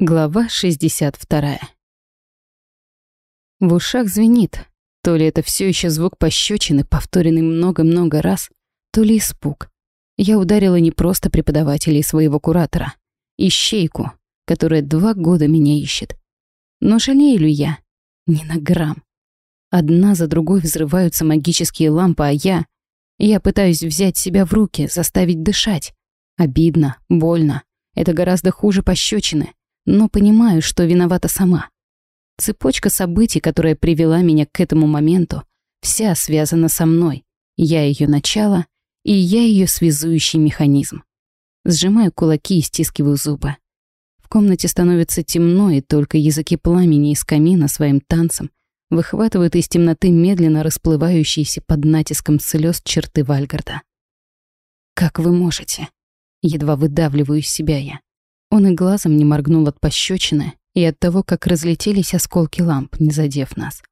Глава 62. В ушах звенит. То ли это все еще звук пощечины, повторенный много-много раз, то ли испуг. Я ударила не просто преподавателя и своего куратора, ищейку, которая два года меня ищет. Но жалею ли я? Ни на грамм. Одна за другой взрываются магические лампы, а я... Я пытаюсь взять себя в руки, заставить дышать. Обидно, больно. Это гораздо хуже пощечины но понимаю, что виновата сама. Цепочка событий, которая привела меня к этому моменту, вся связана со мной. Я ее начало, и я ее связующий механизм. Сжимаю кулаки и стискиваю зубы. В комнате становится темно, и только языки пламени из камина своим танцем выхватывают из темноты медленно расплывающиеся под натиском слез черты Вальгарда. «Как вы можете?» Едва выдавливаю из себя я. Он и глазом не моргнул от пощечины и от того, как разлетелись осколки ламп, не задев нас.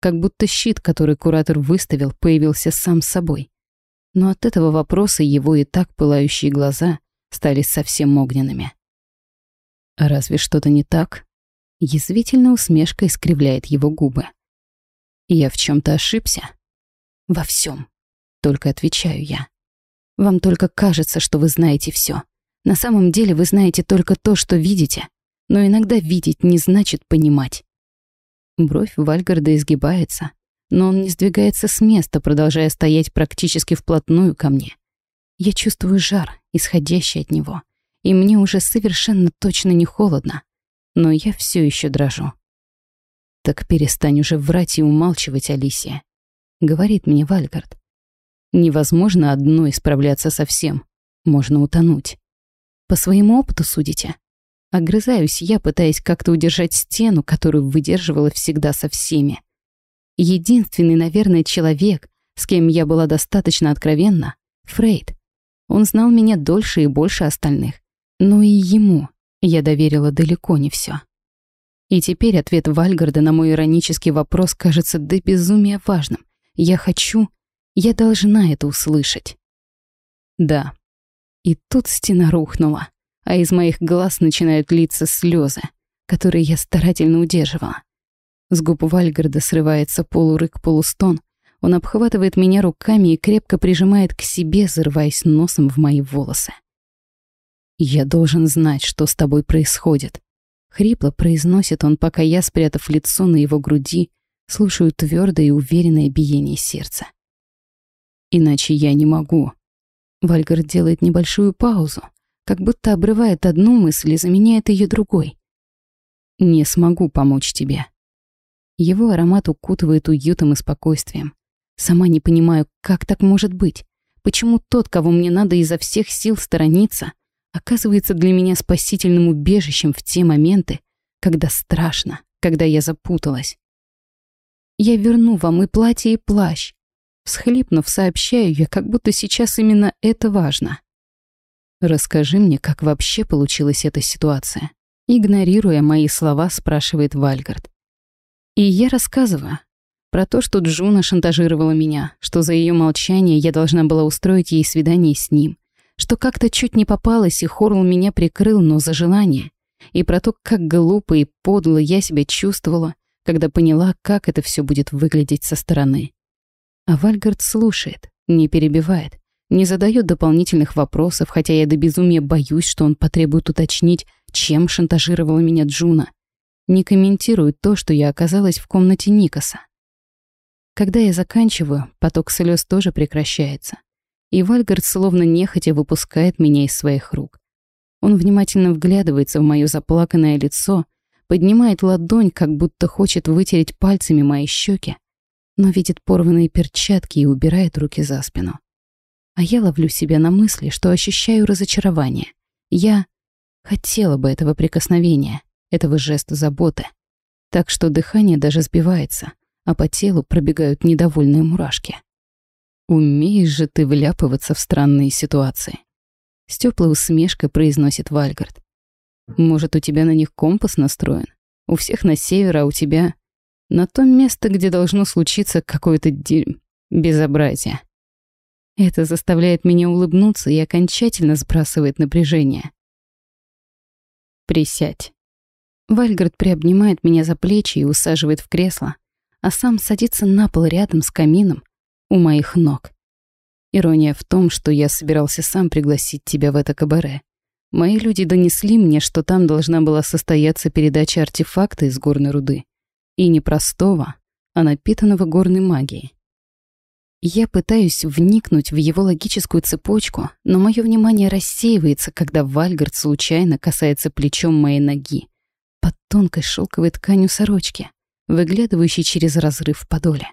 Как будто щит, который куратор выставил, появился сам собой. Но от этого вопроса его и так пылающие глаза стали совсем огненными. «А разве что-то не так?» Язвительная усмешка искривляет его губы. «Я в чем то ошибся?» «Во всем. только отвечаю я. «Вам только кажется, что вы знаете все. На самом деле вы знаете только то, что видите, но иногда видеть не значит понимать. Бровь Вальгарда изгибается, но он не сдвигается с места, продолжая стоять практически вплотную ко мне. Я чувствую жар, исходящий от него, и мне уже совершенно точно не холодно, но я все еще дрожу. «Так перестань уже врать и умалчивать, Алисия», — говорит мне Вальгард. «Невозможно одно исправляться совсем, можно утонуть». По своему опыту судите. Огрызаюсь я, пытаясь как-то удержать стену, которую выдерживала всегда со всеми. Единственный, наверное, человек, с кем я была достаточно откровенна, Фрейд. Он знал меня дольше и больше остальных. Но и ему я доверила далеко не все. И теперь ответ Вальгарда на мой иронический вопрос кажется до безумия важным. Я хочу, я должна это услышать. Да, и тут стена рухнула, а из моих глаз начинают литься слезы, которые я старательно удерживала. С губ Вальгарда срывается полурык-полустон. Он обхватывает меня руками и крепко прижимает к себе, зарываясь носом в мои волосы. «Я должен знать, что с тобой происходит», — хрипло произносит он, пока я, спрятав лицо на его груди, слушаю твердое и уверенное биение сердца. «Иначе я не могу», Вальгар делает небольшую паузу, как будто обрывает одну мысль и заменяет ее другой. «Не смогу помочь тебе». Его аромат укутывает уютом и спокойствием. Сама не понимаю, как так может быть. Почему тот, кого мне надо изо всех сил сторониться, оказывается для меня спасительным убежищем в те моменты, когда страшно, когда я запуталась. Я верну вам и платье, и плащ. Схлипнув, сообщаю я, как будто сейчас именно это важно. «Расскажи мне, как вообще получилась эта ситуация?» Игнорируя мои слова, спрашивает Вальгард. И я рассказываю про то, что Джуна шантажировала меня, что за ее молчание я должна была устроить ей свидание с ним, что как-то чуть не попалась, и Хорл меня прикрыл, но за желание, и про то, как глупо и подло я себя чувствовала, когда поняла, как это все будет выглядеть со стороны. А Вальгард слушает, не перебивает, не задает дополнительных вопросов, хотя я до безумия боюсь, что он потребует уточнить, чем шантажировала меня Джуна. Не комментирует то, что я оказалась в комнате Никаса. Когда я заканчиваю, поток слез тоже прекращается. И Вальгард словно нехотя выпускает меня из своих рук. Он внимательно вглядывается в моё заплаканное лицо, поднимает ладонь, как будто хочет вытереть пальцами мои щеки, но видит порванные перчатки и убирает руки за спину. А я ловлю себя на мысли, что ощущаю разочарование. Я хотела бы этого прикосновения, этого жеста заботы. Так что дыхание даже сбивается, а по телу пробегают недовольные мурашки. «Умеешь же ты вляпываться в странные ситуации», — с тёплой усмешкой произносит Вальгард. «Может, у тебя на них компас настроен? У всех на север, а у тебя на то место, где должно случиться какое-то безобразие. Это заставляет меня улыбнуться и окончательно сбрасывает напряжение. «Присядь», Вальгард приобнимает меня за плечи и усаживает в кресло, а сам садится на пол рядом с камином у моих ног. Ирония в том, что я собирался сам пригласить тебя в это кабаре. Мои люди донесли мне, что там должна была состояться передача артефакта из горной руды. И не простого, а напитанного горной магией. Я пытаюсь вникнуть в его логическую цепочку, но мое внимание рассеивается, когда Вальгард случайно касается плечом моей ноги под тонкой шелковой тканью сорочки, выглядывающей через разрыв в подоле.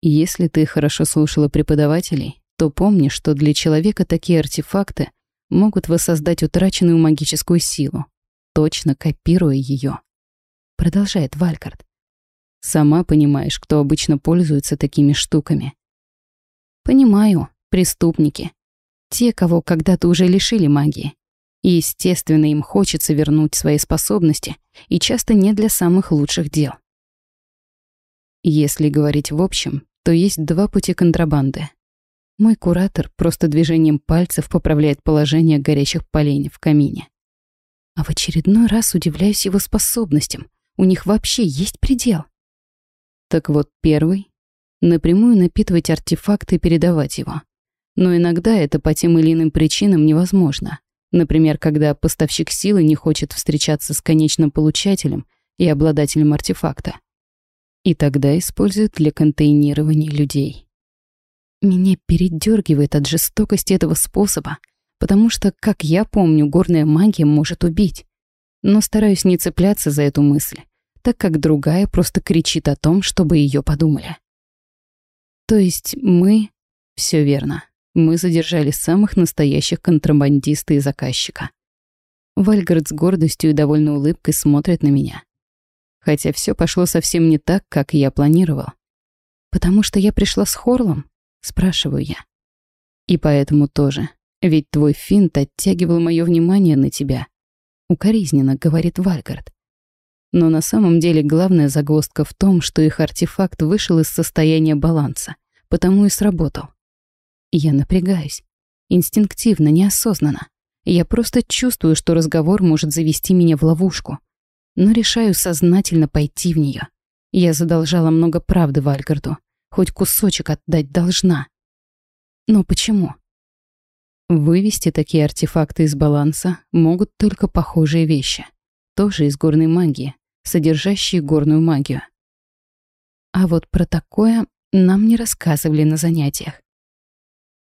Если ты хорошо слушала преподавателей, то помни, что для человека такие артефакты могут воссоздать утраченную магическую силу, точно копируя ее. Продолжает Валькарт. Сама понимаешь, кто обычно пользуется такими штуками. Понимаю, преступники. Те, кого когда-то уже лишили магии. И, естественно, им хочется вернуть свои способности, и часто не для самых лучших дел. Если говорить в общем, то есть два пути контрабанды. Мой куратор просто движением пальцев поправляет положение горячих поленьев в камине. А в очередной раз удивляюсь его способностям. У них вообще есть предел. Так вот, первый — напрямую напитывать артефакт и передавать его. Но иногда это по тем или иным причинам невозможно. Например, когда поставщик силы не хочет встречаться с конечным получателем и обладателем артефакта и тогда используют для контейнирования людей. Меня передергивает от жестокости этого способа, потому что, как я помню, горная магия может убить. Но стараюсь не цепляться за эту мысль, так как другая просто кричит о том, чтобы ее подумали. То есть мы... все верно. Мы задержали самых настоящих контрабандиста и заказчика. Вальгард с гордостью и довольной улыбкой смотрит на меня хотя все пошло совсем не так, как я планировал. «Потому что я пришла с Хорлом?» — спрашиваю я. «И поэтому тоже. Ведь твой финт оттягивал мое внимание на тебя», — укоризненно говорит Вальгард. Но на самом деле главная загвоздка в том, что их артефакт вышел из состояния баланса, потому и сработал. Я напрягаюсь. Инстинктивно, неосознанно. Я просто чувствую, что разговор может завести меня в ловушку — но решаю сознательно пойти в нее. Я задолжала много правды Вальгарду, хоть кусочек отдать должна. Но почему? Вывести такие артефакты из баланса могут только похожие вещи, тоже из горной магии, содержащие горную магию. А вот про такое нам не рассказывали на занятиях.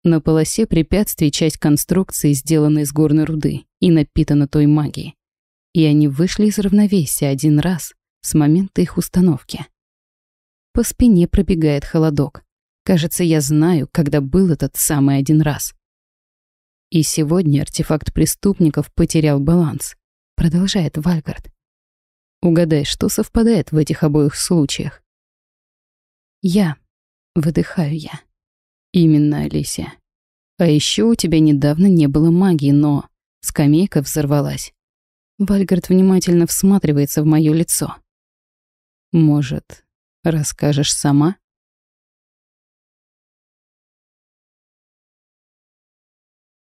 На полосе препятствий часть конструкции сделана из горной руды и напитана той магией и они вышли из равновесия один раз с момента их установки. По спине пробегает холодок. Кажется, я знаю, когда был этот самый один раз. И сегодня артефакт преступников потерял баланс, продолжает Вальгард. Угадай, что совпадает в этих обоих случаях? Я. Выдыхаю я. Именно, Алисия. А еще у тебя недавно не было магии, но... Скамейка взорвалась. Вальгард внимательно всматривается в моё лицо. «Может, расскажешь сама?»